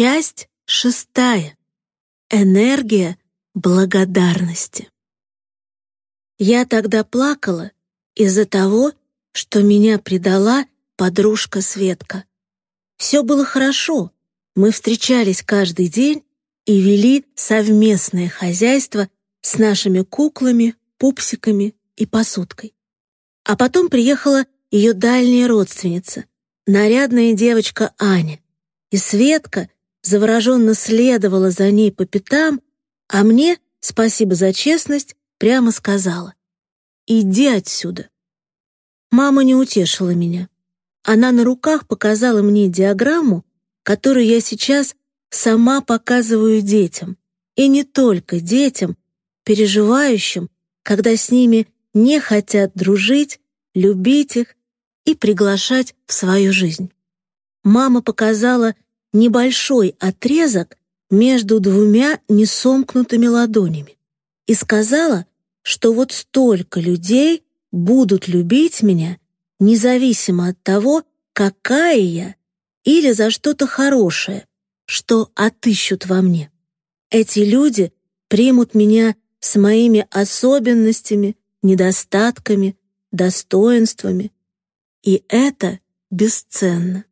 Часть шестая. Энергия благодарности. Я тогда плакала из-за того, что меня предала подружка Светка. Все было хорошо, мы встречались каждый день и вели совместное хозяйство с нашими куклами, пупсиками и посудкой. А потом приехала ее дальняя родственница, нарядная девочка Аня, и Светка завороженно следовала за ней по пятам, а мне, спасибо за честность, прямо сказала «Иди отсюда». Мама не утешила меня. Она на руках показала мне диаграмму, которую я сейчас сама показываю детям. И не только детям, переживающим, когда с ними не хотят дружить, любить их и приглашать в свою жизнь. Мама показала небольшой отрезок между двумя несомкнутыми ладонями и сказала, что вот столько людей будут любить меня, независимо от того, какая я или за что-то хорошее, что отыщут во мне. Эти люди примут меня с моими особенностями, недостатками, достоинствами, и это бесценно.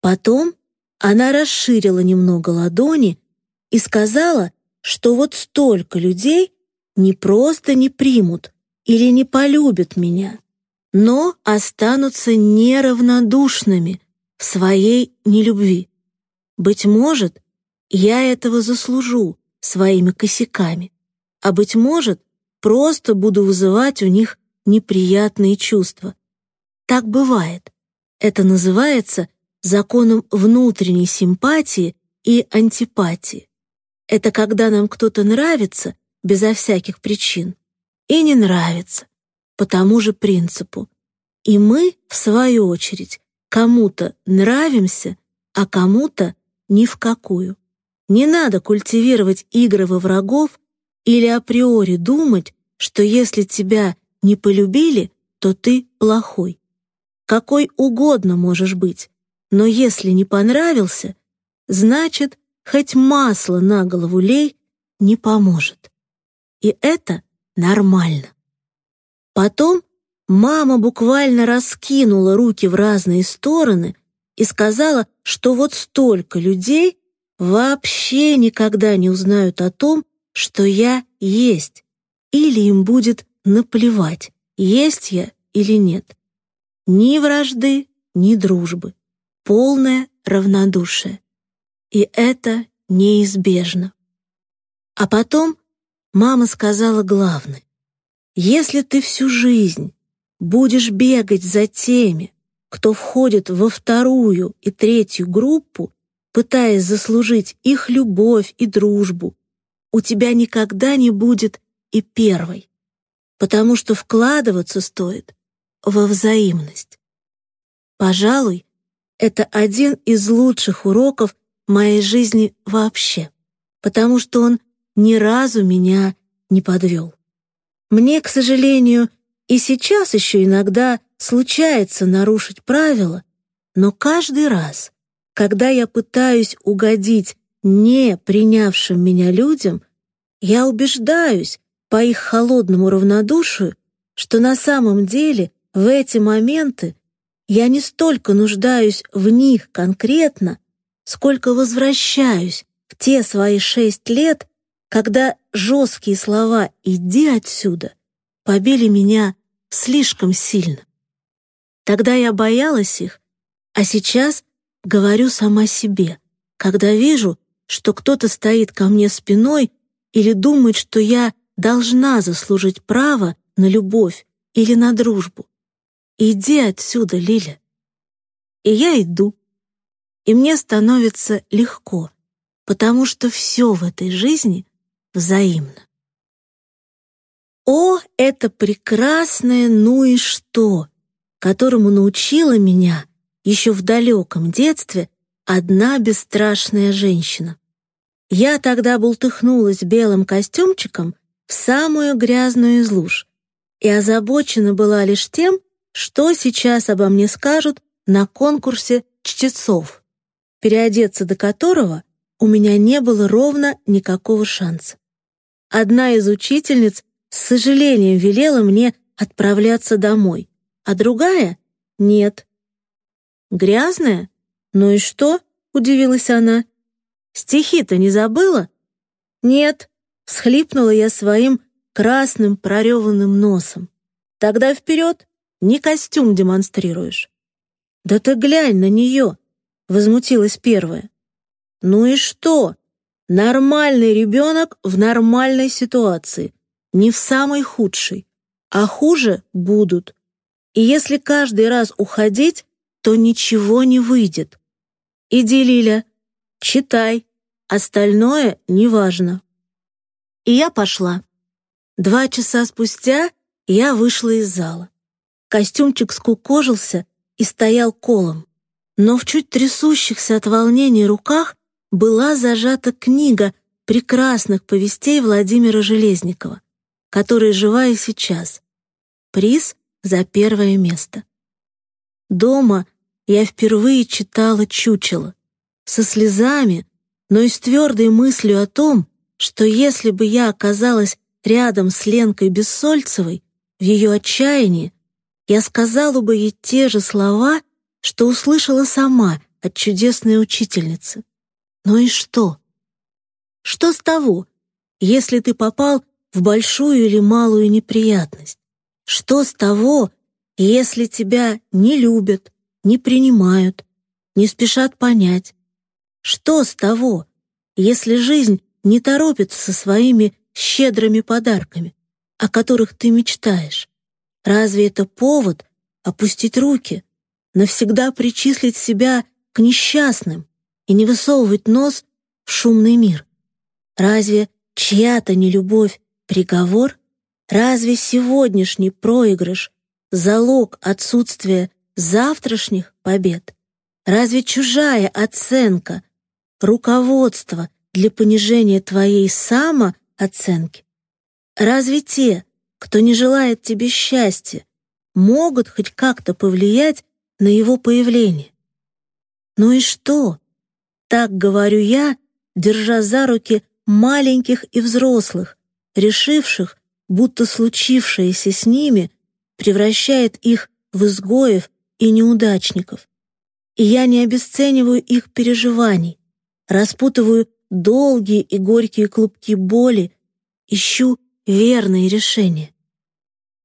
Потом она расширила немного ладони и сказала, что вот столько людей не просто не примут или не полюбят меня, но останутся неравнодушными в своей нелюбви. Быть может, я этого заслужу своими косяками, а быть может, просто буду вызывать у них неприятные чувства. Так бывает. Это называется законом внутренней симпатии и антипатии. Это когда нам кто-то нравится безо всяких причин и не нравится по тому же принципу. И мы, в свою очередь, кому-то нравимся, а кому-то ни в какую. Не надо культивировать игры во врагов или априори думать, что если тебя не полюбили, то ты плохой. Какой угодно можешь быть, но если не понравился, значит, хоть масло на голову лей, не поможет. И это нормально. Потом мама буквально раскинула руки в разные стороны и сказала, что вот столько людей вообще никогда не узнают о том, что я есть, или им будет наплевать, есть я или нет. Ни вражды, ни дружбы полное равнодушие. И это неизбежно. А потом мама сказала главное. Если ты всю жизнь будешь бегать за теми, кто входит во вторую и третью группу, пытаясь заслужить их любовь и дружбу, у тебя никогда не будет и первой, потому что вкладываться стоит во взаимность. Пожалуй, это один из лучших уроков моей жизни вообще, потому что он ни разу меня не подвел. Мне, к сожалению, и сейчас еще иногда случается нарушить правила, но каждый раз, когда я пытаюсь угодить не принявшим меня людям, я убеждаюсь по их холодному равнодушию, что на самом деле в эти моменты я не столько нуждаюсь в них конкретно, сколько возвращаюсь в те свои шесть лет, когда жесткие слова «иди отсюда» побили меня слишком сильно. Тогда я боялась их, а сейчас говорю сама себе, когда вижу, что кто-то стоит ко мне спиной или думает, что я должна заслужить право на любовь или на дружбу. «Иди отсюда, Лиля». И я иду. И мне становится легко, потому что все в этой жизни взаимно. О, это прекрасное «ну и что», которому научила меня еще в далеком детстве одна бесстрашная женщина. Я тогда бултыхнулась белым костюмчиком в самую грязную из луж и озабочена была лишь тем, что сейчас обо мне скажут на конкурсе чтецов. переодеться до которого у меня не было ровно никакого шанса. Одна из учительниц с сожалением велела мне отправляться домой, а другая — нет. «Грязная? Ну и что?» — удивилась она. «Стихи-то не забыла?» «Нет», — схлипнула я своим красным прореванным носом. «Тогда вперед, не костюм демонстрируешь». «Да ты глянь на нее!» — возмутилась первая. «Ну и что? Нормальный ребенок в нормальной ситуации, не в самой худшей, а хуже будут. И если каждый раз уходить, то ничего не выйдет. Иди, Лиля, читай, остальное неважно». И я пошла. Два часа спустя я вышла из зала. Костюмчик скукожился и стоял колом. Но в чуть трясущихся от волнения руках была зажата книга прекрасных повестей Владимира Железникова, которая жива и сейчас. Приз за первое место. Дома я впервые читала «Чучело» со слезами, но и с твердой мыслью о том, что если бы я оказалась рядом с Ленкой Бессольцевой, в ее отчаянии, я сказала бы ей те же слова, что услышала сама от чудесной учительницы. Ну и что? Что с того, если ты попал в большую или малую неприятность? Что с того, если тебя не любят, не принимают, не спешат понять? Что с того, если жизнь не торопится со своими щедрыми подарками, о которых ты мечтаешь? Разве это повод опустить руки, навсегда причислить себя к несчастным и не высовывать нос в шумный мир? Разве чья-то нелюбовь — приговор? Разве сегодняшний проигрыш — залог отсутствия завтрашних побед? Разве чужая оценка — руководство для понижения твоей самооценки? Разве те, кто не желает тебе счастья, могут хоть как-то повлиять на его появление? Ну и что? Так говорю я, держа за руки маленьких и взрослых, решивших, будто случившееся с ними превращает их в изгоев и неудачников. И я не обесцениваю их переживаний, распутываю долгие и горькие клубки боли, ищу верные решения.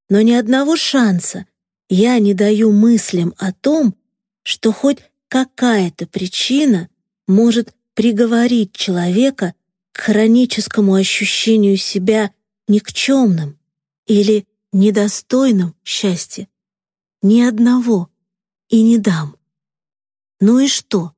Но ни одного шанса я не даю мыслям о том, что хоть какая-то причина может приговорить человека к хроническому ощущению себя никчемным или недостойным счастья. Ни одного и не дам. Ну и что?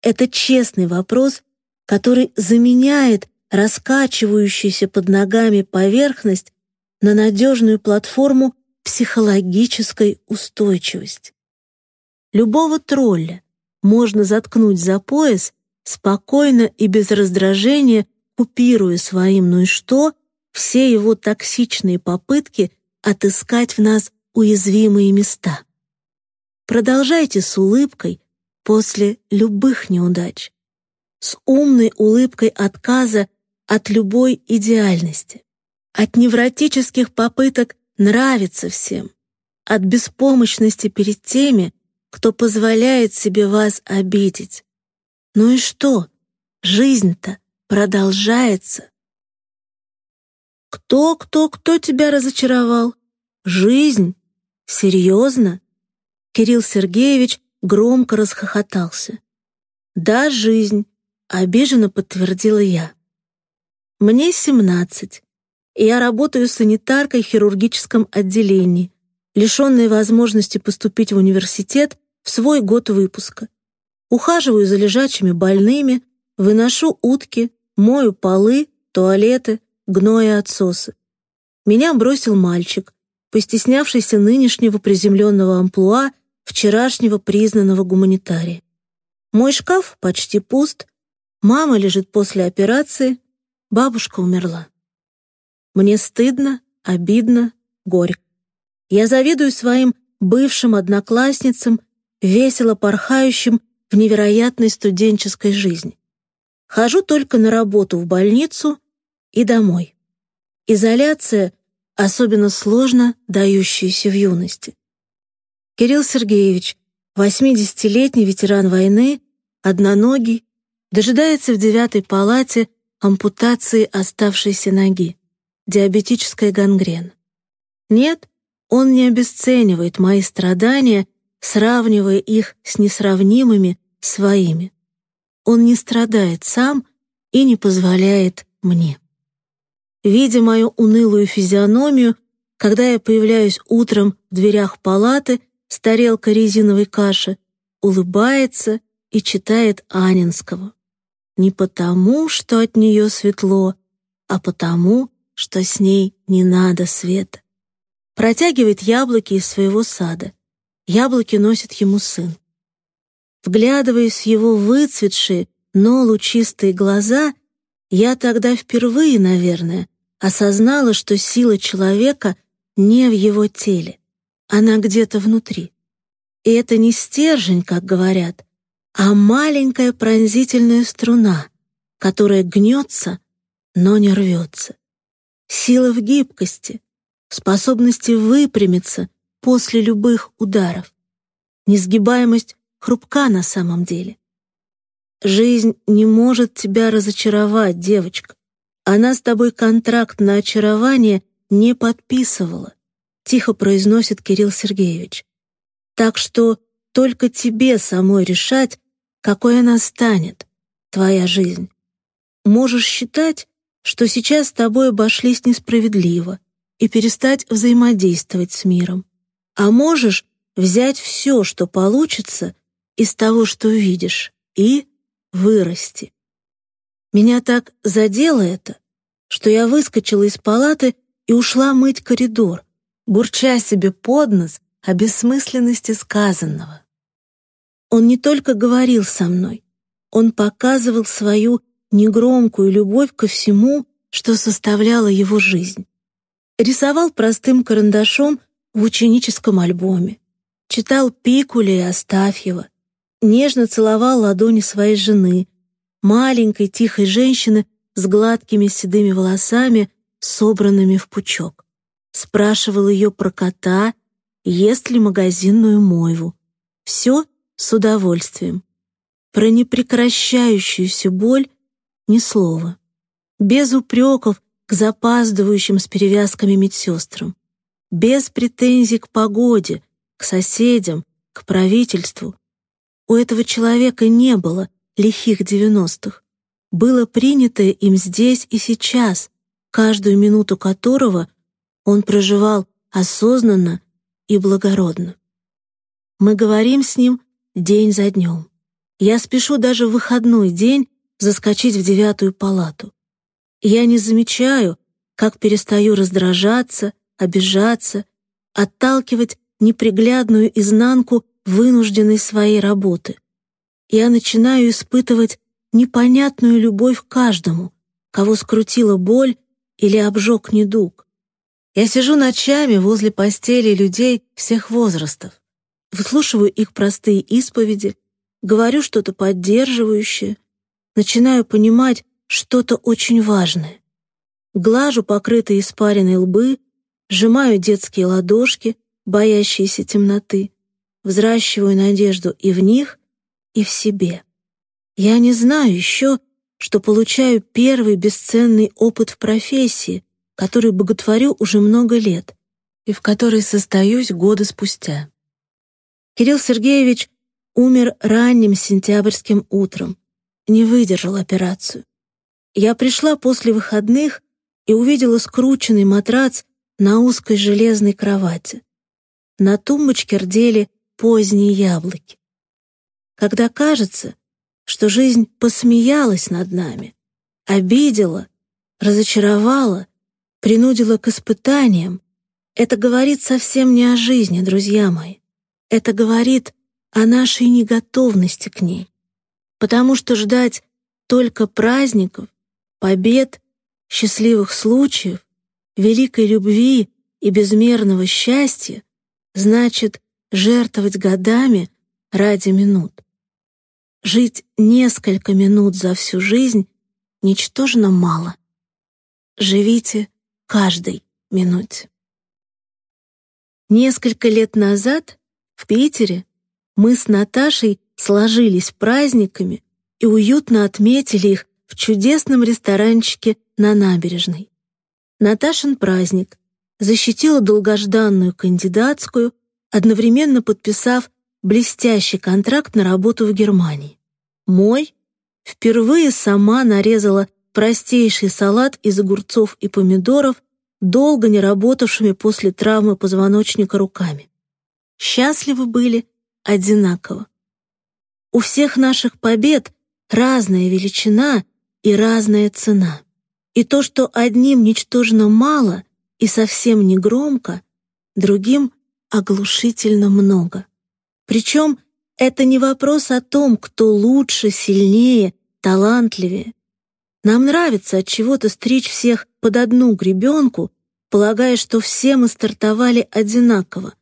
Это честный вопрос, который заменяет раскачивающуюся под ногами поверхность на надежную платформу психологической устойчивости. Любого тролля можно заткнуть за пояс, спокойно и без раздражения купируя своим «ну и что» все его токсичные попытки отыскать в нас уязвимые места. Продолжайте с улыбкой после любых неудач, с умной улыбкой отказа от любой идеальности, от невротических попыток нравиться всем, от беспомощности перед теми, кто позволяет себе вас обидеть. Ну и что? Жизнь-то продолжается. Кто, кто, кто тебя разочаровал? Жизнь? Серьезно? Кирилл Сергеевич громко расхохотался. Да, жизнь, обиженно подтвердила я. Мне семнадцать, и я работаю санитаркой в хирургическом отделении, лишенной возможности поступить в университет в свой год выпуска. Ухаживаю за лежачими больными, выношу утки, мою полы, туалеты, гноя отсосы. Меня бросил мальчик, постеснявшийся нынешнего приземленного амплуа вчерашнего признанного гуманитария. Мой шкаф почти пуст, мама лежит после операции, Бабушка умерла. Мне стыдно, обидно, горько. Я завидую своим бывшим одноклассницам, весело порхающим в невероятной студенческой жизни. Хожу только на работу в больницу и домой. Изоляция особенно сложно дающаяся в юности. Кирилл Сергеевич, 80-летний ветеран войны, одноногий, дожидается в девятой палате ампутации оставшейся ноги, диабетическая гангрена. Нет, он не обесценивает мои страдания, сравнивая их с несравнимыми своими. Он не страдает сам и не позволяет мне. Видя мою унылую физиономию, когда я появляюсь утром в дверях палаты с тарелкой резиновой каши, улыбается и читает Анинского. Не потому, что от нее светло, а потому, что с ней не надо света. Протягивает яблоки из своего сада. Яблоки носит ему сын. Вглядываясь в его выцветшие, но лучистые глаза, я тогда впервые, наверное, осознала, что сила человека не в его теле, она где-то внутри. И это не стержень, как говорят, а маленькая пронзительная струна, которая гнется, но не рвется. Сила в гибкости, способности выпрямиться после любых ударов. Несгибаемость хрупка на самом деле. Жизнь не может тебя разочаровать, девочка. Она с тобой контракт на очарование не подписывала, тихо произносит Кирилл Сергеевич. Так что только тебе самой решать, какой она станет, твоя жизнь. Можешь считать, что сейчас с тобой обошлись несправедливо и перестать взаимодействовать с миром. А можешь взять все, что получится из того, что видишь, и вырасти. Меня так задело это, что я выскочила из палаты и ушла мыть коридор, бурча себе под нос о бессмысленности сказанного. Он не только говорил со мной, он показывал свою негромкую любовь ко всему, что составляло его жизнь. Рисовал простым карандашом в ученическом альбоме, читал Пикуля и Астафьева, нежно целовал ладони своей жены, маленькой тихой женщины с гладкими седыми волосами, собранными в пучок. Спрашивал ее про кота, ест ли магазинную мойву. Все с удовольствием. Про непрекращающуюся боль ни слова. Без упреков к запаздывающим с перевязками медсестрам. Без претензий к погоде, к соседям, к правительству. У этого человека не было лихих девяностых. Было принятое им здесь и сейчас, каждую минуту которого он проживал осознанно и благородно. Мы говорим с ним день за днем. Я спешу даже в выходной день заскочить в девятую палату. Я не замечаю, как перестаю раздражаться, обижаться, отталкивать неприглядную изнанку вынужденной своей работы. Я начинаю испытывать непонятную любовь к каждому, кого скрутила боль или обжег недуг. Я сижу ночами возле постели людей всех возрастов выслушиваю их простые исповеди, говорю что-то поддерживающее, начинаю понимать что-то очень важное. Глажу покрытые испаренные лбы, сжимаю детские ладошки, боящиеся темноты, взращиваю надежду и в них, и в себе. Я не знаю еще, что получаю первый бесценный опыт в профессии, который боготворю уже много лет и в которой состоюсь годы спустя. Кирилл Сергеевич умер ранним сентябрьским утром, не выдержал операцию. Я пришла после выходных и увидела скрученный матрац на узкой железной кровати. На тумбочке рдели поздние яблоки. Когда кажется, что жизнь посмеялась над нами, обидела, разочаровала, принудила к испытаниям, это говорит совсем не о жизни, друзья мои. Это говорит о нашей неготовности к ней, потому что ждать только праздников, побед, счастливых случаев, великой любви и безмерного счастья значит жертвовать годами ради минут. жить несколько минут за всю жизнь ничтожно мало. Живите каждой минуте. Несколько лет назад в Питере мы с Наташей сложились праздниками и уютно отметили их в чудесном ресторанчике на набережной. Наташин праздник защитила долгожданную кандидатскую, одновременно подписав блестящий контракт на работу в Германии. Мой впервые сама нарезала простейший салат из огурцов и помидоров долго не работавшими после травмы позвоночника руками. Счастливы были одинаково. У всех наших побед разная величина и разная цена. И то, что одним ничтожно мало и совсем не громко, другим оглушительно много. Причем это не вопрос о том, кто лучше, сильнее, талантливее. Нам нравится от чего-то стричь всех под одну гребенку, полагая, что все мы стартовали одинаково,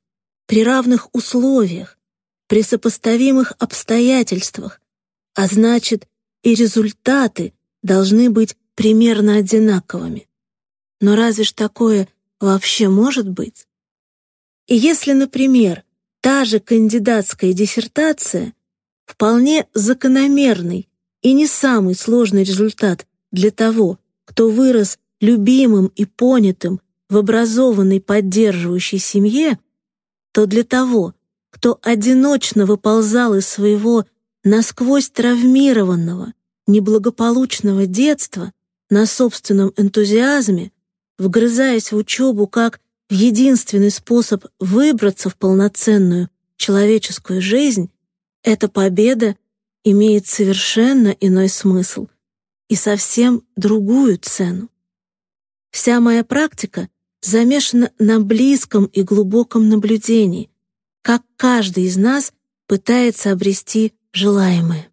при равных условиях, при сопоставимых обстоятельствах, а значит, и результаты должны быть примерно одинаковыми. Но разве ж такое вообще может быть? И если, например, та же кандидатская диссертация вполне закономерный и не самый сложный результат для того, кто вырос любимым и понятым в образованной поддерживающей семье, то для того, кто одиночно выползал из своего насквозь травмированного, неблагополучного детства на собственном энтузиазме, вгрызаясь в учебу как в единственный способ выбраться в полноценную человеческую жизнь, эта победа имеет совершенно иной смысл и совсем другую цену. Вся моя практика замешана на близком и глубоком наблюдении, как каждый из нас пытается обрести желаемое.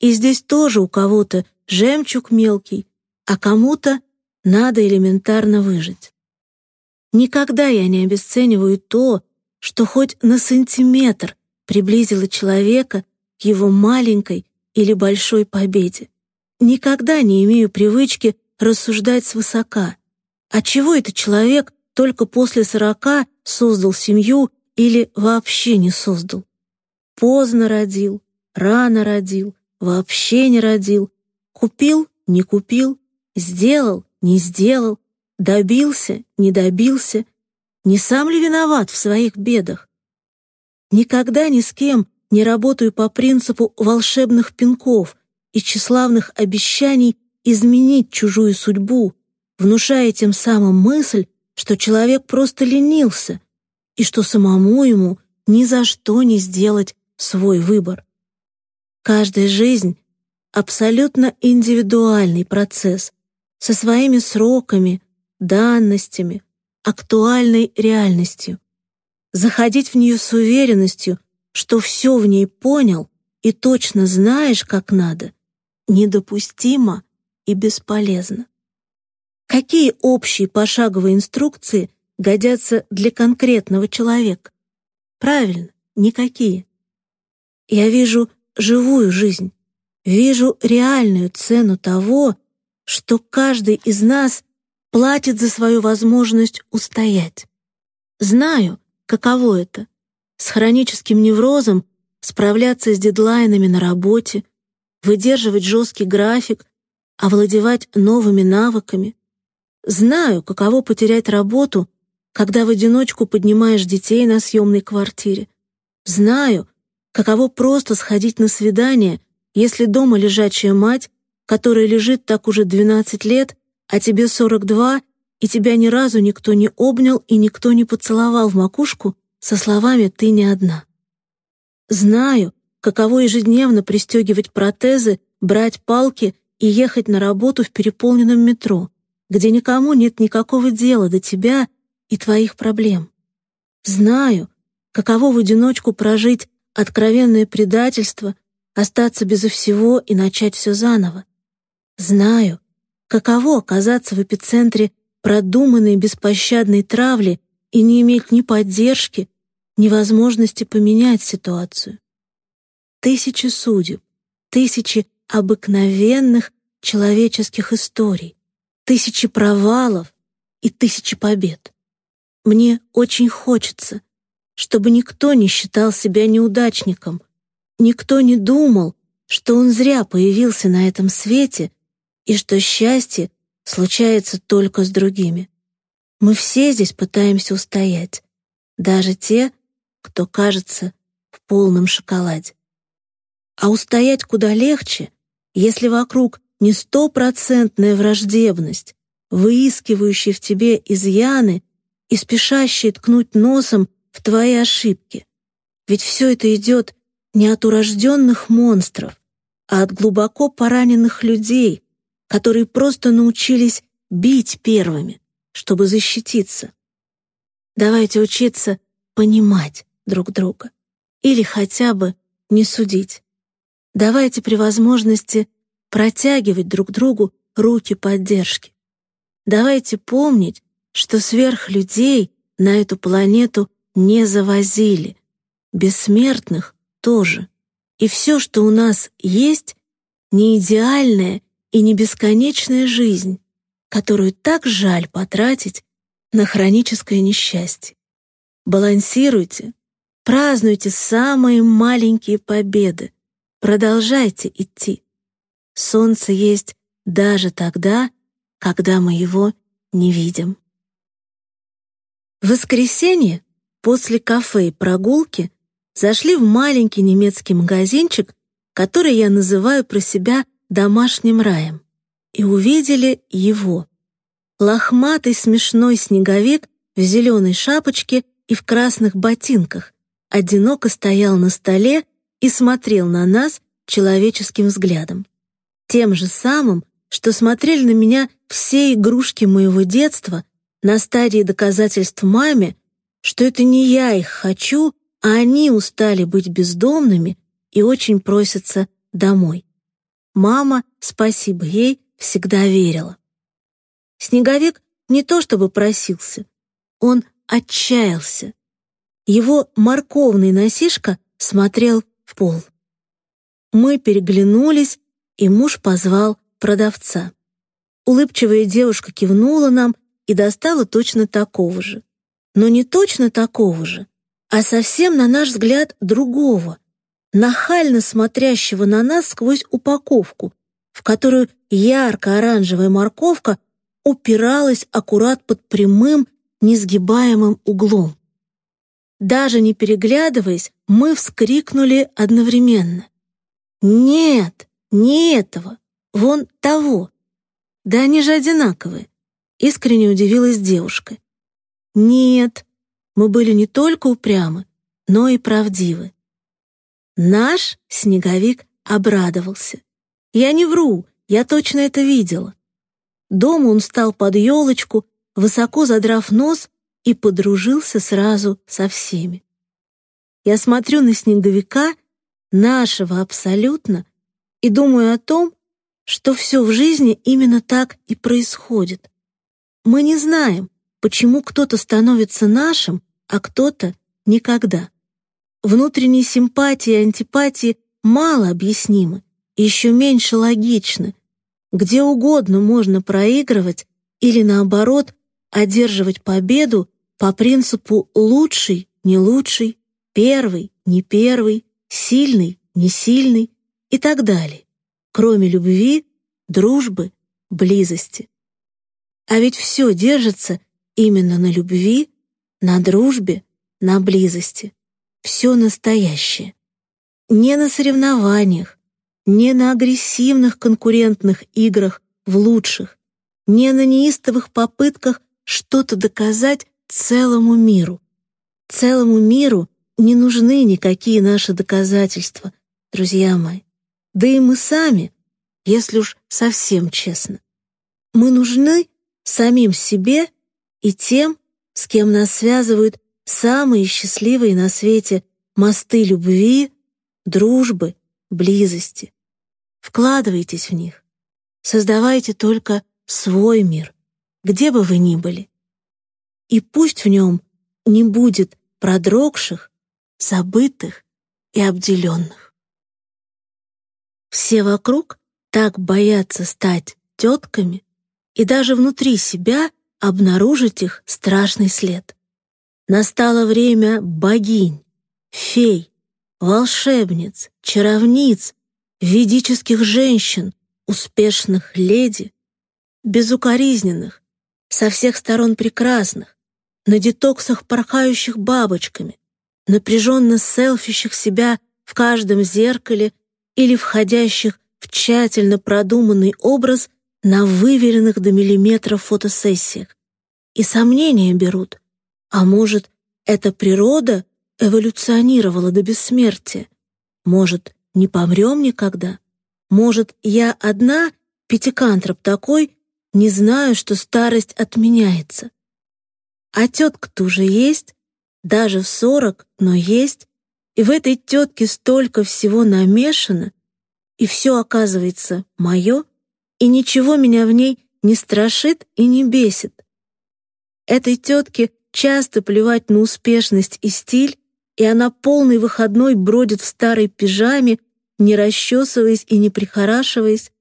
И здесь тоже у кого-то жемчуг мелкий, а кому-то надо элементарно выжить. Никогда я не обесцениваю то, что хоть на сантиметр приблизило человека к его маленькой или большой победе. Никогда не имею привычки рассуждать свысока. А чего это человек только после сорока создал семью или вообще не создал? Поздно родил, рано родил, вообще не родил, купил, не купил, сделал, не сделал, добился, не добился. Не сам ли виноват в своих бедах? Никогда ни с кем не работаю по принципу волшебных пинков и тщеславных обещаний изменить чужую судьбу, внушая тем самым мысль, что человек просто ленился и что самому ему ни за что не сделать свой выбор. Каждая жизнь — абсолютно индивидуальный процесс со своими сроками, данностями, актуальной реальностью. Заходить в нее с уверенностью, что все в ней понял и точно знаешь, как надо, недопустимо и бесполезно. Какие общие пошаговые инструкции годятся для конкретного человека? Правильно, никакие. Я вижу живую жизнь, вижу реальную цену того, что каждый из нас платит за свою возможность устоять. Знаю, каково это — с хроническим неврозом справляться с дедлайнами на работе, выдерживать жесткий график, овладевать новыми навыками. Знаю, каково потерять работу, когда в одиночку поднимаешь детей на съемной квартире. Знаю, каково просто сходить на свидание, если дома лежачая мать, которая лежит так уже 12 лет, а тебе 42, и тебя ни разу никто не обнял и никто не поцеловал в макушку со словами «ты не одна». Знаю, каково ежедневно пристегивать протезы, брать палки и ехать на работу в переполненном метро, где никому нет никакого дела до тебя и твоих проблем. Знаю, каково в одиночку прожить откровенное предательство, остаться безо всего и начать все заново. Знаю, каково оказаться в эпицентре продуманной беспощадной травли и не иметь ни поддержки, ни возможности поменять ситуацию. Тысячи судеб, тысячи обыкновенных человеческих историй, тысячи провалов и тысячи побед. Мне очень хочется, чтобы никто не считал себя неудачником, никто не думал, что он зря появился на этом свете и что счастье случается только с другими. Мы все здесь пытаемся устоять, даже те, кто кажется в полном шоколаде. А устоять куда легче, если вокруг не стопроцентная враждебность, выискивающая в тебе изъяны и спешащая ткнуть носом в твои ошибки. Ведь все это идет не от урожденных монстров, а от глубоко пораненных людей, которые просто научились бить первыми, чтобы защититься. Давайте учиться понимать друг друга или хотя бы не судить. Давайте при возможности протягивать друг другу руки поддержки. Давайте помнить, что сверхлюдей на эту планету не завозили, бессмертных тоже. И все, что у нас есть, не идеальная и не бесконечная жизнь, которую так жаль потратить на хроническое несчастье. Балансируйте, празднуйте самые маленькие победы, продолжайте идти. Солнце есть даже тогда, когда мы его не видим. В воскресенье после кафе и прогулки зашли в маленький немецкий магазинчик, который я называю про себя домашним раем, и увидели его. Лохматый смешной снеговик в зеленой шапочке и в красных ботинках одиноко стоял на столе и смотрел на нас человеческим взглядом тем же самым, что смотрели на меня все игрушки моего детства на стадии доказательств маме, что это не я их хочу, а они устали быть бездомными и очень просятся домой. Мама, спасибо ей, всегда верила. Снеговик не то чтобы просился, он отчаялся. Его морковный носишка смотрел в пол. Мы переглянулись и муж позвал продавца. Улыбчивая девушка кивнула нам и достала точно такого же. Но не точно такого же, а совсем, на наш взгляд, другого, нахально смотрящего на нас сквозь упаковку, в которую ярко-оранжевая морковка упиралась аккурат под прямым, несгибаемым углом. Даже не переглядываясь, мы вскрикнули одновременно. «Нет!» Не этого, вон того. Да они же одинаковые. Искренне удивилась девушка. Нет, мы были не только упрямы, но и правдивы. Наш снеговик обрадовался. Я не вру, я точно это видела. Дома он встал под елочку, высоко задрав нос, и подружился сразу со всеми. Я смотрю на снеговика, нашего абсолютно, и думаю о том, что все в жизни именно так и происходит. Мы не знаем, почему кто-то становится нашим, а кто-то никогда. Внутренние симпатии и антипатии мало объяснимы, еще меньше логичны. Где угодно можно проигрывать или, наоборот, одерживать победу по принципу «лучший, не лучший», «первый, не первый», «сильный, не сильный», и так далее, кроме любви, дружбы, близости. А ведь все держится именно на любви, на дружбе, на близости. Все настоящее. Не на соревнованиях, не на агрессивных конкурентных играх в лучших, не на неистовых попытках что-то доказать целому миру. Целому миру не нужны никакие наши доказательства, друзья мои. Да и мы сами, если уж совсем честно. Мы нужны самим себе и тем, с кем нас связывают самые счастливые на свете мосты любви, дружбы, близости. Вкладывайтесь в них. Создавайте только свой мир, где бы вы ни были. И пусть в нем не будет продрогших, забытых и обделенных. Все вокруг так боятся стать тетками и даже внутри себя обнаружить их страшный след. Настало время богинь, фей, волшебниц, чаровниц, ведических женщин, успешных леди, безукоризненных, со всех сторон прекрасных, на детоксах порхающих бабочками, напряженно селфищих себя в каждом зеркале или входящих в тщательно продуманный образ на выверенных до миллиметра фотосессиях. И сомнения берут. А может, эта природа эволюционировала до бессмертия? Может, не помрем никогда? Может, я одна, пятикантроп такой, не знаю, что старость отменяется? А тетка-то уже есть, даже в сорок, но есть, и в этой тетке столько всего намешано, и все оказывается мое, и ничего меня в ней не страшит и не бесит. Этой тетке часто плевать на успешность и стиль, и она полный выходной бродит в старой пижаме, не расчесываясь и не прихорашиваясь.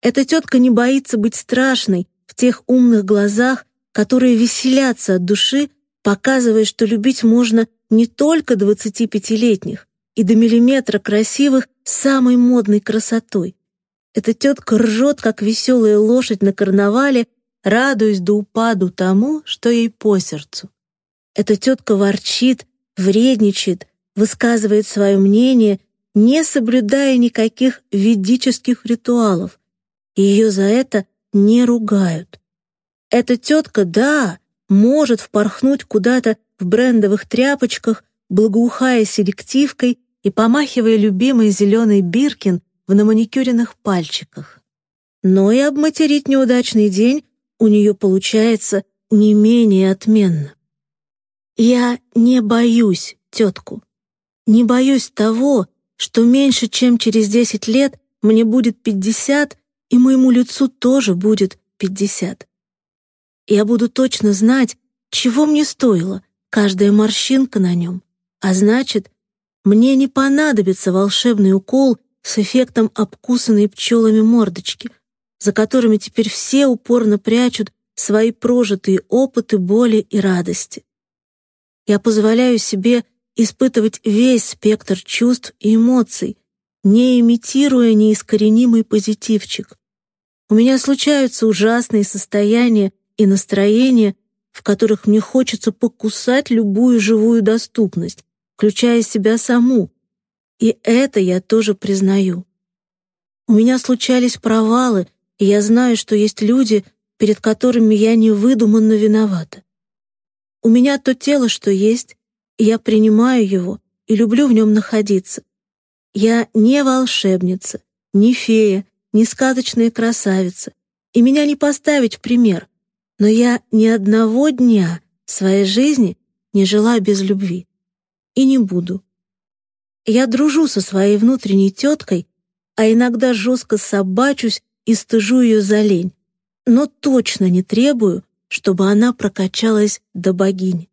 Эта тетка не боится быть страшной в тех умных глазах, которые веселятся от души, показывая, что любить можно не только 25-летних и до миллиметра красивых самой модной красотой. Эта тетка ржет, как веселая лошадь на карнавале, радуясь до упаду тому, что ей по сердцу. Эта тетка ворчит, вредничает, высказывает свое мнение, не соблюдая никаких ведических ритуалов, ее за это не ругают. Эта тетка, да, может впорхнуть куда-то в брендовых тряпочках, благоухая селективкой и помахивая любимый зеленый биркин в наманикюренных пальчиках. Но и обматерить неудачный день у нее получается не менее отменно. Я не боюсь тетку. Не боюсь того, что меньше чем через десять лет мне будет пятьдесят, и моему лицу тоже будет пятьдесят. Я буду точно знать, чего мне стоило каждая морщинка на нем. А значит, мне не понадобится волшебный укол с эффектом обкусанной пчелами мордочки, за которыми теперь все упорно прячут свои прожитые опыты боли и радости. Я позволяю себе испытывать весь спектр чувств и эмоций, не имитируя неискоренимый позитивчик. У меня случаются ужасные состояния и настроения, в которых мне хочется покусать любую живую доступность, включая себя саму. И это я тоже признаю. У меня случались провалы, и я знаю, что есть люди, перед которыми я невыдуманно виновата. У меня то тело, что есть, и я принимаю его и люблю в нем находиться. Я не волшебница, не фея, не сказочная красавица, и меня не поставить в пример, но я ни одного дня своей жизни не жила без любви. И не буду. Я дружу со своей внутренней теткой, а иногда жестко собачусь и стыжу ее за лень, но точно не требую, чтобы она прокачалась до богини.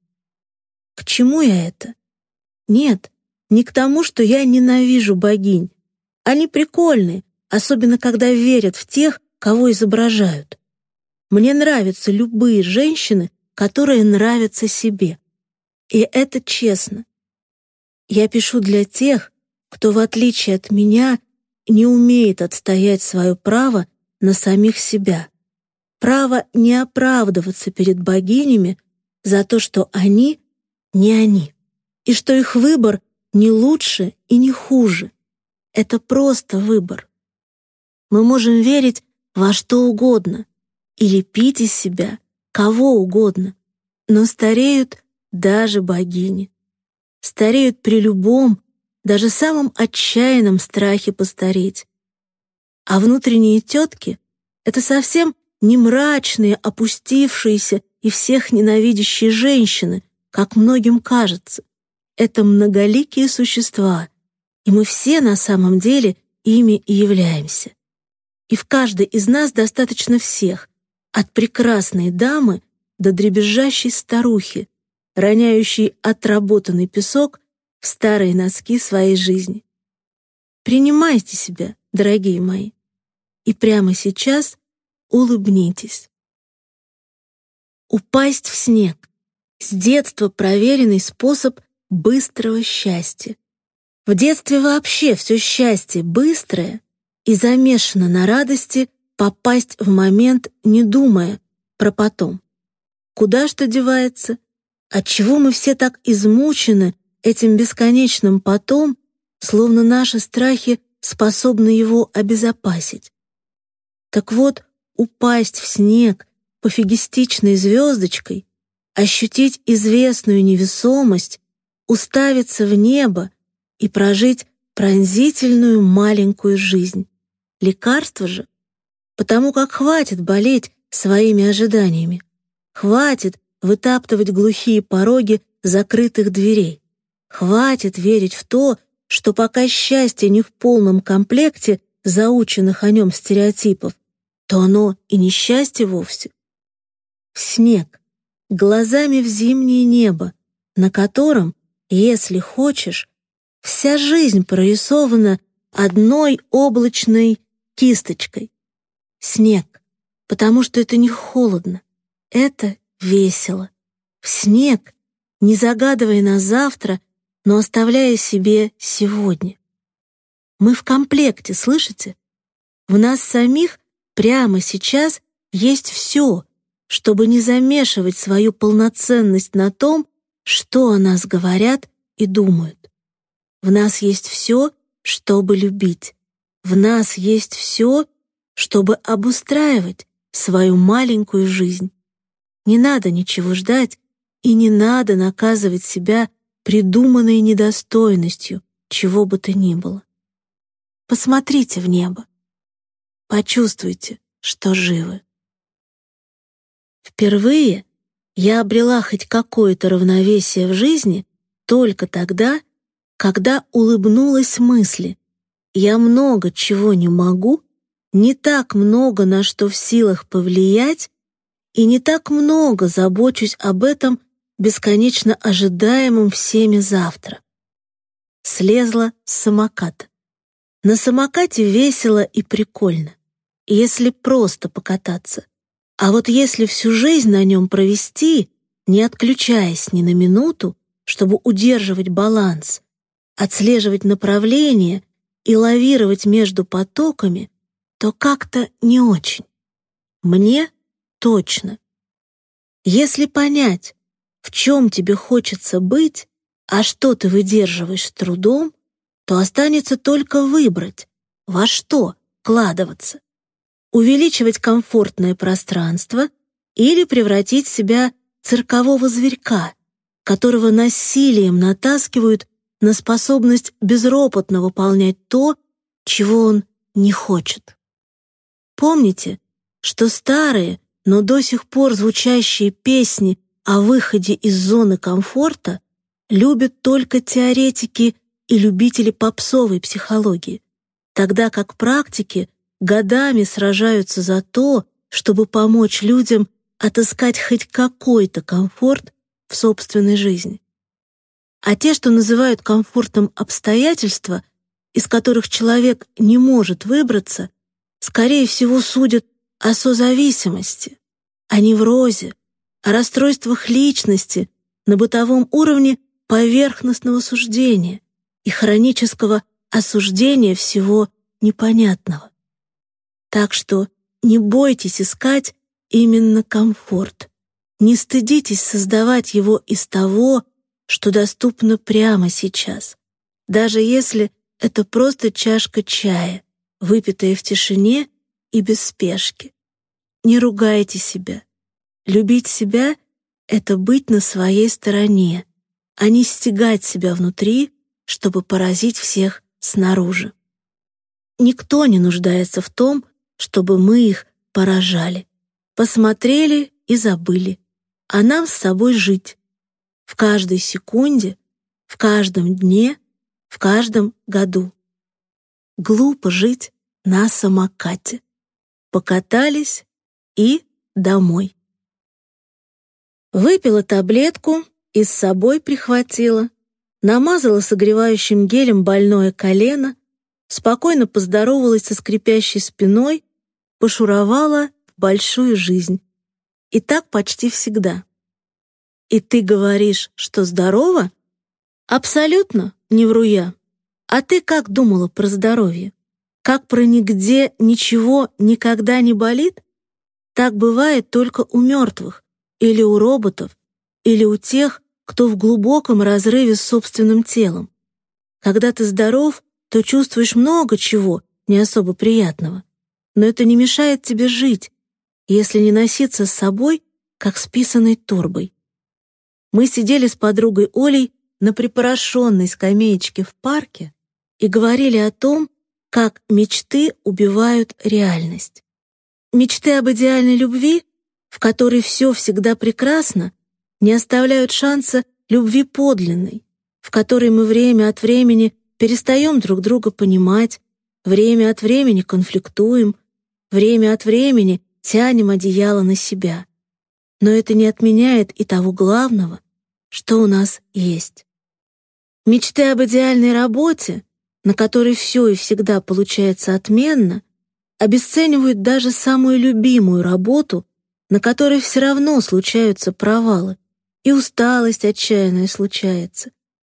К чему я это? Нет, не к тому, что я ненавижу богинь. Они прикольные, особенно когда верят в тех, кого изображают. Мне нравятся любые женщины, которые нравятся себе. И это честно. Я пишу для тех, кто, в отличие от меня, не умеет отстоять свое право на самих себя. Право не оправдываться перед богинями за то, что они не они, и что их выбор не лучше и не хуже. Это просто выбор. Мы можем верить во что угодно, и лепить из себя кого угодно, но стареют даже богини. Стареют при любом, даже самом отчаянном страхе постареть. А внутренние тетки — это совсем не мрачные, опустившиеся и всех ненавидящие женщины, как многим кажется. Это многоликие существа, и мы все на самом деле ими и являемся. И в каждой из нас достаточно всех, от прекрасной дамы до дребезжащей старухи, роняющей отработанный песок в старые носки своей жизни. Принимайте себя, дорогие мои. И прямо сейчас улыбнитесь. Упасть в снег. С детства проверенный способ быстрого счастья. В детстве вообще все счастье быстрое и замешано на радости попасть в момент, не думая про потом. Куда что девается? Отчего мы все так измучены этим бесконечным потом, словно наши страхи способны его обезопасить? Так вот, упасть в снег пофигистичной звездочкой, ощутить известную невесомость, уставиться в небо и прожить пронзительную маленькую жизнь. Лекарство же, потому как хватит болеть своими ожиданиями, хватит вытаптывать глухие пороги закрытых дверей, хватит верить в то, что пока счастье не в полном комплекте заученных о нем стереотипов, то оно и не счастье вовсе. Снег, глазами в зимнее небо, на котором, если хочешь, вся жизнь прорисована одной облачной кисточкой. Снег, потому что это не холодно, это весело. В снег, не загадывая на завтра, но оставляя себе сегодня. Мы в комплекте, слышите? В нас самих Прямо сейчас есть все, чтобы не замешивать свою полноценность на том, что о нас говорят и думают. В нас есть все, чтобы любить. В нас есть все, чтобы обустраивать свою маленькую жизнь. Не надо ничего ждать и не надо наказывать себя придуманной недостойностью, чего бы то ни было. Посмотрите в небо. Почувствуйте, что живы. Впервые я обрела хоть какое-то равновесие в жизни только тогда, когда улыбнулась мысли. Я много чего не могу, не так много на что в силах повлиять и не так много забочусь об этом бесконечно ожидаемом всеми завтра. Слезла с самоката. На самокате весело и прикольно если просто покататься. А вот если всю жизнь на нем провести, не отключаясь ни на минуту, чтобы удерживать баланс, отслеживать направление и лавировать между потоками, то как-то не очень. Мне точно. Если понять, в чем тебе хочется быть, а что ты выдерживаешь с трудом, то останется только выбрать, во что вкладываться увеличивать комфортное пространство или превратить себя в циркового зверька, которого насилием натаскивают на способность безропотно выполнять то, чего он не хочет. Помните, что старые, но до сих пор звучащие песни о выходе из зоны комфорта любят только теоретики и любители попсовой психологии, тогда как практики годами сражаются за то, чтобы помочь людям отыскать хоть какой-то комфорт в собственной жизни. А те, что называют комфортом обстоятельства, из которых человек не может выбраться, скорее всего судят о созависимости, о неврозе, о расстройствах личности на бытовом уровне поверхностного суждения и хронического осуждения всего непонятного. Так что не бойтесь искать именно комфорт. Не стыдитесь создавать его из того, что доступно прямо сейчас, даже если это просто чашка чая, выпитая в тишине и без спешки. Не ругайте себя. Любить себя — это быть на своей стороне, а не стегать себя внутри, чтобы поразить всех снаружи. Никто не нуждается в том, чтобы мы их поражали. Посмотрели и забыли. А нам с собой жить. В каждой секунде, в каждом дне, в каждом году. Глупо жить на самокате. Покатались и домой. Выпила таблетку и с собой прихватила, намазала согревающим гелем больное колено, спокойно поздоровалась со скрипящей спиной, пошуровала в большую жизнь. И так почти всегда. «И ты говоришь, что здорова?» «Абсолютно, не вру я. А ты как думала про здоровье? Как про нигде ничего никогда не болит? Так бывает только у мертвых, или у роботов, или у тех, кто в глубоком разрыве с собственным телом. Когда ты здоров, то чувствуешь много чего, не особо приятного. Но это не мешает тебе жить, если не носиться с собой, как с писаной торбой. Мы сидели с подругой Олей на припорошенной скамеечке в парке и говорили о том, как мечты убивают реальность. Мечты об идеальной любви, в которой все всегда прекрасно, не оставляют шанса любви подлинной, в которой мы время от времени перестаем друг друга понимать, время от времени конфликтуем, время от времени тянем одеяло на себя. Но это не отменяет и того главного, что у нас есть. Мечты об идеальной работе, на которой все и всегда получается отменно, обесценивают даже самую любимую работу, на которой все равно случаются провалы, и усталость отчаянная случается,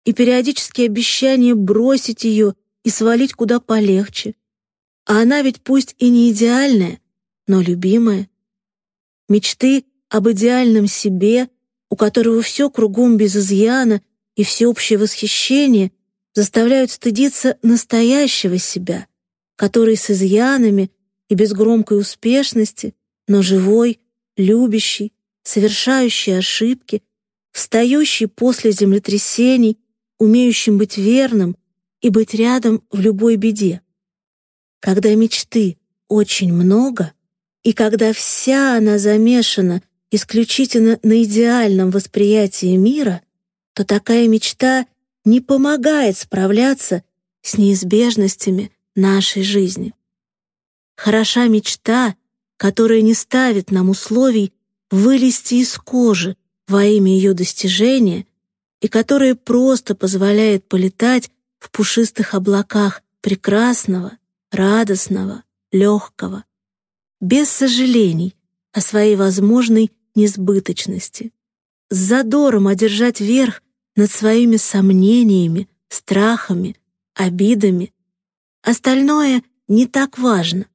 и периодически обещание бросить ее и свалить куда полегче. А она ведь пусть и не идеальная, но любимая. Мечты об идеальном себе, у которого все кругом без изъяна и всеобщее восхищение заставляют стыдиться настоящего себя, который с изъянами и без громкой успешности, но живой, любящий, совершающий ошибки, встающий после землетрясений, умеющим быть верным и быть рядом в любой беде. Когда мечты очень много, и когда вся она замешана исключительно на идеальном восприятии мира, то такая мечта не помогает справляться с неизбежностями нашей жизни. Хороша мечта, которая не ставит нам условий вылезти из кожи во имя ее достижения и которая просто позволяет полетать в пушистых облаках прекрасного, радостного, легкого, без сожалений о своей возможной несбыточности, с задором одержать верх над своими сомнениями, страхами, обидами. Остальное не так важно.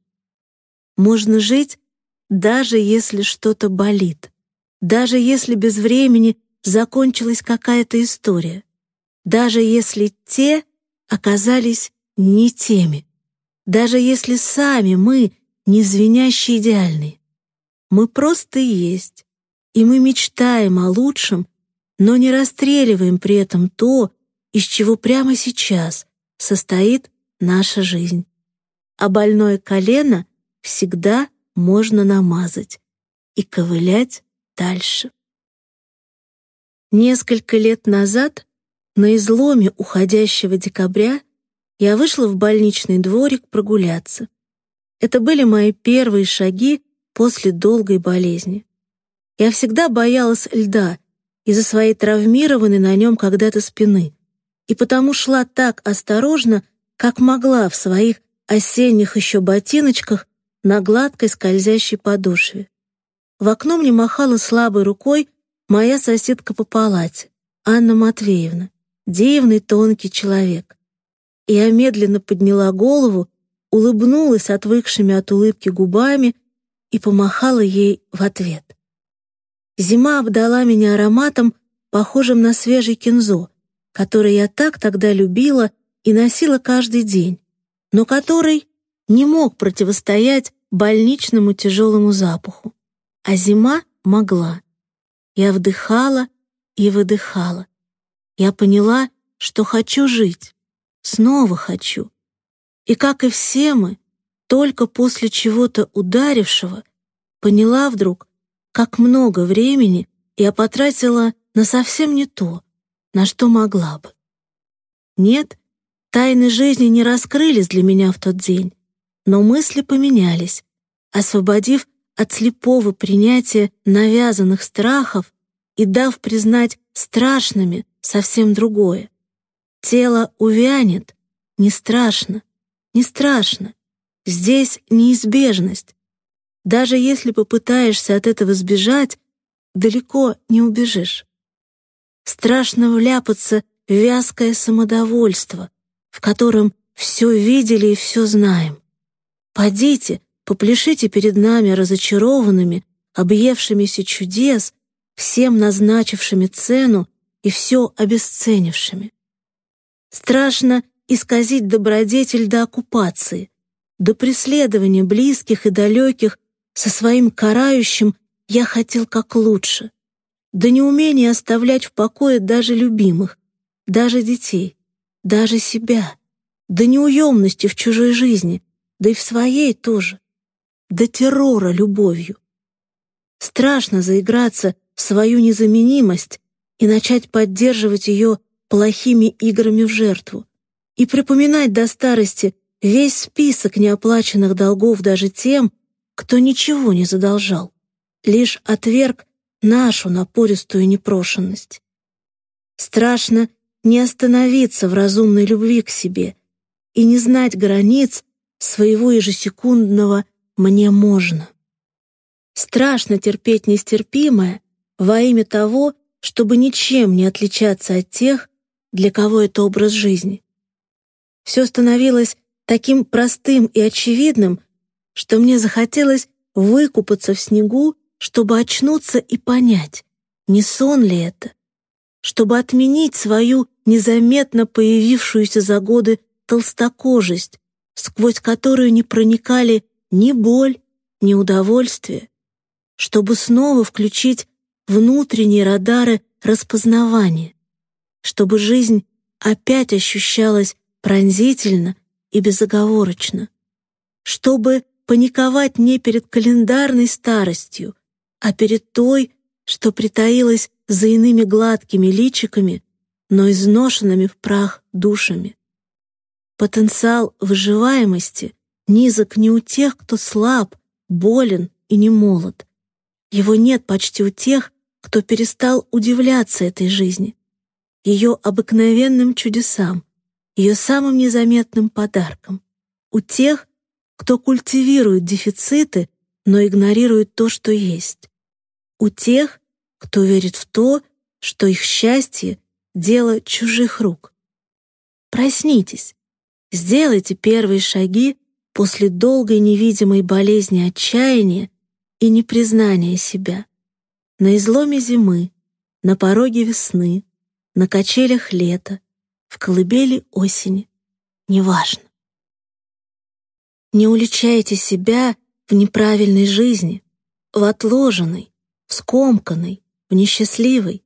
Можно жить, даже если что-то болит, даже если без времени закончилась какая-то история, даже если те оказались не теми, даже если сами мы не звенящие идеальные. Мы просто есть, и мы мечтаем о лучшем, но не расстреливаем при этом то, из чего прямо сейчас состоит наша жизнь. А больное колено всегда можно намазать и ковылять дальше. Несколько лет назад, на изломе уходящего декабря, я вышла в больничный дворик прогуляться. Это были мои первые шаги после долгой болезни. Я всегда боялась льда из-за своей травмированной на нем когда-то спины, и потому шла так осторожно, как могла в своих осенних еще ботиночках на гладкой скользящей подошве. В окно мне махала слабой рукой моя соседка по палате, Анна Матвеевна, дивный тонкий человек. Я медленно подняла голову, улыбнулась отвыкшими от улыбки губами и помахала ей в ответ. Зима обдала меня ароматом, похожим на свежий кинзо, который я так тогда любила и носила каждый день, но который не мог противостоять больничному тяжелому запаху. А зима могла. Я вдыхала и выдыхала. Я поняла, что хочу жить. Снова хочу. И, как и все мы, только после чего-то ударившего, поняла вдруг, как много времени я потратила на совсем не то, на что могла бы. Нет, тайны жизни не раскрылись для меня в тот день, но мысли поменялись, освободив от слепого принятия навязанных страхов и дав признать страшными совсем другое. Тело увянет, не страшно, не страшно. Здесь неизбежность. Даже если попытаешься от этого сбежать, далеко не убежишь. Страшно вляпаться в вязкое самодовольство, в котором все видели и все знаем. Подите, попляшите перед нами разочарованными, объевшимися чудес, всем назначившими цену и все обесценившими. Страшно исказить добродетель до оккупации, до преследования близких и далеких со своим карающим «я хотел как лучше», до неумения оставлять в покое даже любимых, даже детей, даже себя, до неуемности в чужой жизни, да и в своей тоже, до террора любовью. Страшно заиграться в свою незаменимость и начать поддерживать ее плохими играми в жертву, и припоминать до старости весь список неоплаченных долгов даже тем, кто ничего не задолжал, лишь отверг нашу напористую непрошенность. Страшно не остановиться в разумной любви к себе и не знать границ своего ежесекундного «мне можно». Страшно терпеть нестерпимое во имя того, чтобы ничем не отличаться от тех, для кого это образ жизни. Все становилось таким простым и очевидным, что мне захотелось выкупаться в снегу, чтобы очнуться и понять, не сон ли это, чтобы отменить свою незаметно появившуюся за годы толстокожесть, сквозь которую не проникали ни боль, ни удовольствие, чтобы снова включить внутренние радары распознавания, чтобы жизнь опять ощущалась пронзительно и безоговорочно, чтобы паниковать не перед календарной старостью, а перед той, что притаилась за иными гладкими личиками, но изношенными в прах душами. Потенциал выживаемости низок не у тех, кто слаб, болен и не молод. Его нет почти у тех, кто перестал удивляться этой жизни, ее обыкновенным чудесам, ее самым незаметным подарком. У тех, кто культивирует дефициты, но игнорирует то, что есть. У тех, кто верит в то, что их счастье — дело чужих рук. Проснитесь, сделайте первые шаги после долгой невидимой болезни отчаяния и непризнания себя. На изломе зимы, на пороге весны, на качелях лета, в колыбели осени, неважно. Не уличайте себя в неправильной жизни, в отложенной, в скомканной, в несчастливой.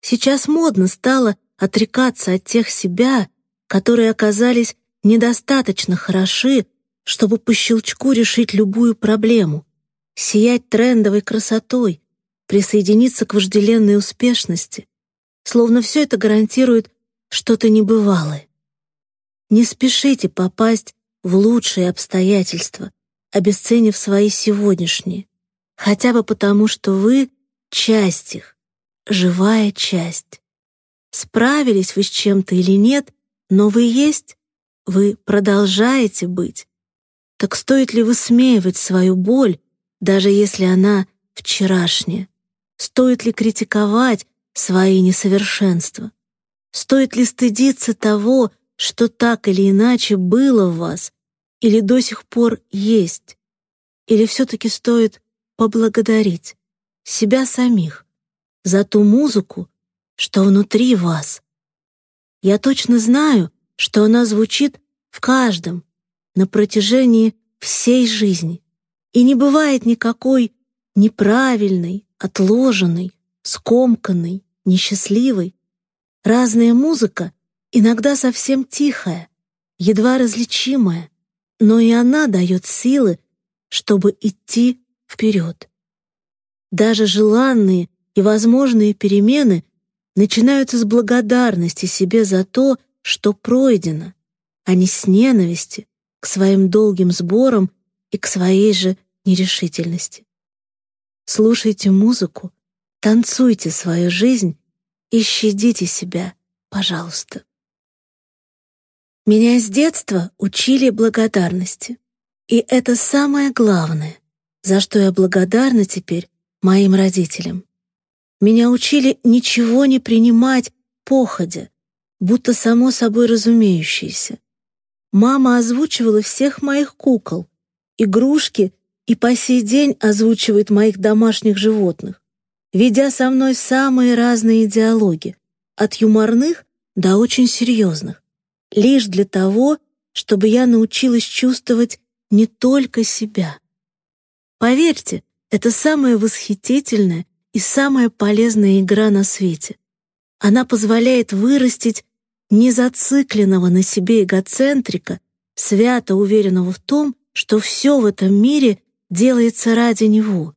Сейчас модно стало отрекаться от тех себя, которые оказались недостаточно хороши, чтобы по щелчку решить любую проблему, сиять трендовой красотой, присоединиться к вожделенной успешности, словно все это гарантирует что-то небывалое. Не спешите попасть в лучшие обстоятельства, обесценив свои сегодняшние, хотя бы потому, что вы — часть их, живая часть. Справились вы с чем-то или нет, но вы есть, вы продолжаете быть. Так стоит ли высмеивать свою боль, даже если она вчерашняя? Стоит ли критиковать свои несовершенства? Стоит ли стыдиться того, что так или иначе было в вас или до сих пор есть? Или все-таки стоит поблагодарить себя самих за ту музыку, что внутри вас? Я точно знаю, что она звучит в каждом на протяжении всей жизни, и не бывает никакой неправильной, отложенной, скомканной, несчастливой, Разная музыка, иногда совсем тихая, едва различимая, но и она дает силы, чтобы идти вперед. Даже желанные и возможные перемены начинаются с благодарности себе за то, что пройдено, а не с ненависти к своим долгим сборам и к своей же нерешительности. Слушайте музыку, танцуйте свою жизнь и щадите себя, пожалуйста. Меня с детства учили благодарности. И это самое главное, за что я благодарна теперь моим родителям. Меня учили ничего не принимать походя, будто само собой разумеющееся. Мама озвучивала всех моих кукол, игрушки и по сей день озвучивает моих домашних животных, ведя со мной самые разные диалоги, от юморных до очень серьезных, лишь для того, чтобы я научилась чувствовать не только себя. Поверьте, это самая восхитительная и самая полезная игра на свете. Она позволяет вырастить незацикленного на себе эгоцентрика, свято уверенного в том, что все в этом мире делается ради него,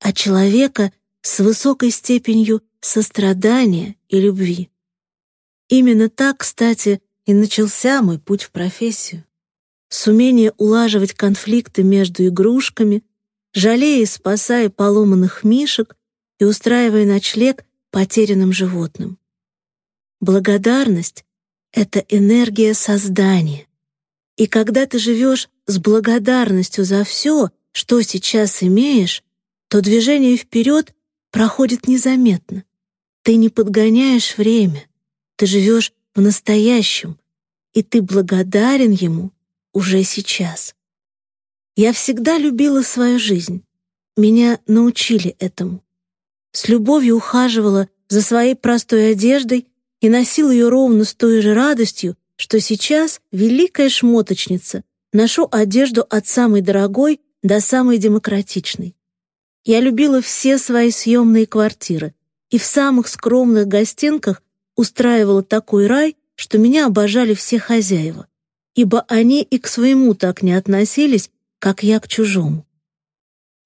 а человека с высокой степенью сострадания и любви. Именно так, кстати, и начался мой путь в профессию. С умения улаживать конфликты между игрушками, жалея и спасая поломанных мишек и устраивая ночлег потерянным животным. Благодарность — это энергия создания. И когда ты живешь с благодарностью за все, что сейчас имеешь, то движение вперед проходит незаметно. Ты не подгоняешь время, ты живешь в настоящем, и ты благодарен ему уже сейчас. Я всегда любила свою жизнь. Меня научили этому. С любовью ухаживала за своей простой одеждой и носила ее ровно с той же радостью, что сейчас великая шмоточница ношу одежду от самой дорогой до самой демократичной. Я любила все свои съемные квартиры и в самых скромных гостинках устраивала такой рай, что меня обожали все хозяева, ибо они и к своему так не относились, как я к чужому.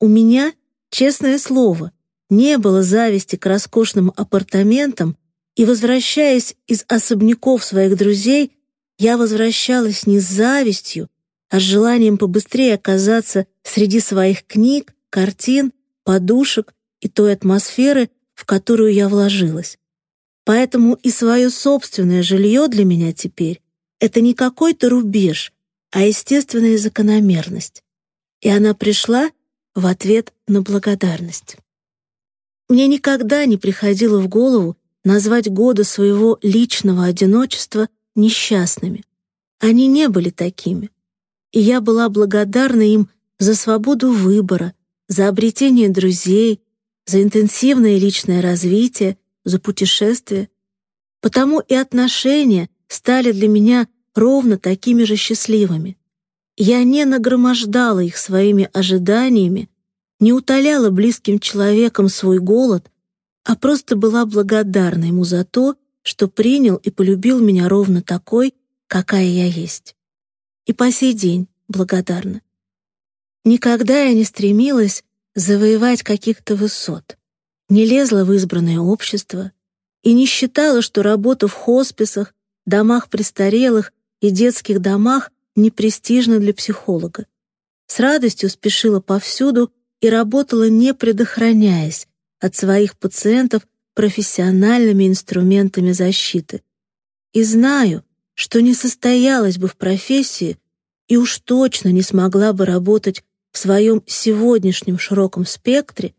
У меня, честное слово, не было зависти к роскошным апартаментам, и, возвращаясь из особняков своих друзей, я возвращалась не с завистью, а с желанием побыстрее оказаться среди своих книг, картин, подушек и той атмосферы, в которую я вложилась. Поэтому и свое собственное жилье для меня теперь — это не какой-то рубеж, а естественная закономерность. И она пришла в ответ на благодарность. Мне никогда не приходило в голову назвать годы своего личного одиночества несчастными. Они не были такими. И я была благодарна им за свободу выбора, за обретение друзей, за интенсивное личное развитие, за путешествие. Потому и отношения стали для меня ровно такими же счастливыми. Я не нагромождала их своими ожиданиями, не утоляла близким человеком свой голод, а просто была благодарна ему за то, что принял и полюбил меня ровно такой, какая я есть. И по сей день благодарна. Никогда я не стремилась завоевать каких-то высот не лезла в избранное общество и не считала, что работа в хосписах, домах престарелых и детских домах непрестижна для психолога. С радостью спешила повсюду и работала не предохраняясь от своих пациентов профессиональными инструментами защиты. И знаю, что не состоялась бы в профессии и уж точно не смогла бы работать в своем сегодняшнем широком спектре,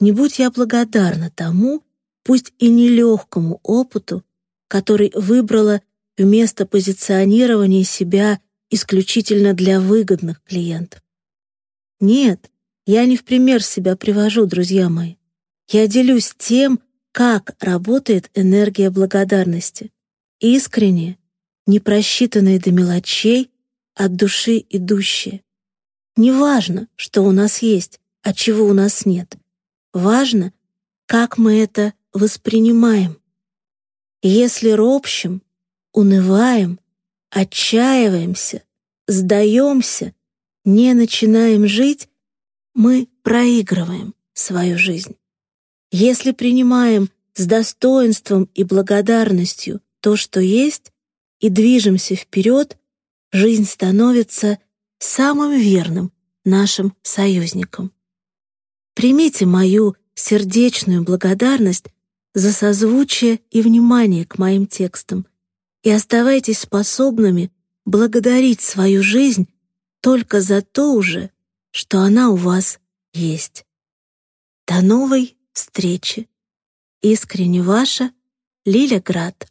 не будь я благодарна тому, пусть и нелегкому опыту, который выбрала вместо позиционирования себя исключительно для выгодных клиентов. Нет, я не в пример себя привожу, друзья мои. Я делюсь тем, как работает энергия благодарности. Искренне, не просчитанная до мелочей, от души идущие. Неважно, что у нас есть, а чего у нас нет. Важно, как мы это воспринимаем. Если ропщим, унываем, отчаиваемся, сдаемся, не начинаем жить, мы проигрываем свою жизнь. Если принимаем с достоинством и благодарностью то, что есть, и движемся вперед, жизнь становится самым верным нашим союзником. Примите мою сердечную благодарность за созвучие и внимание к моим текстам и оставайтесь способными благодарить свою жизнь только за то уже, что она у вас есть. До новой встречи. Искренне ваша Лиля Град.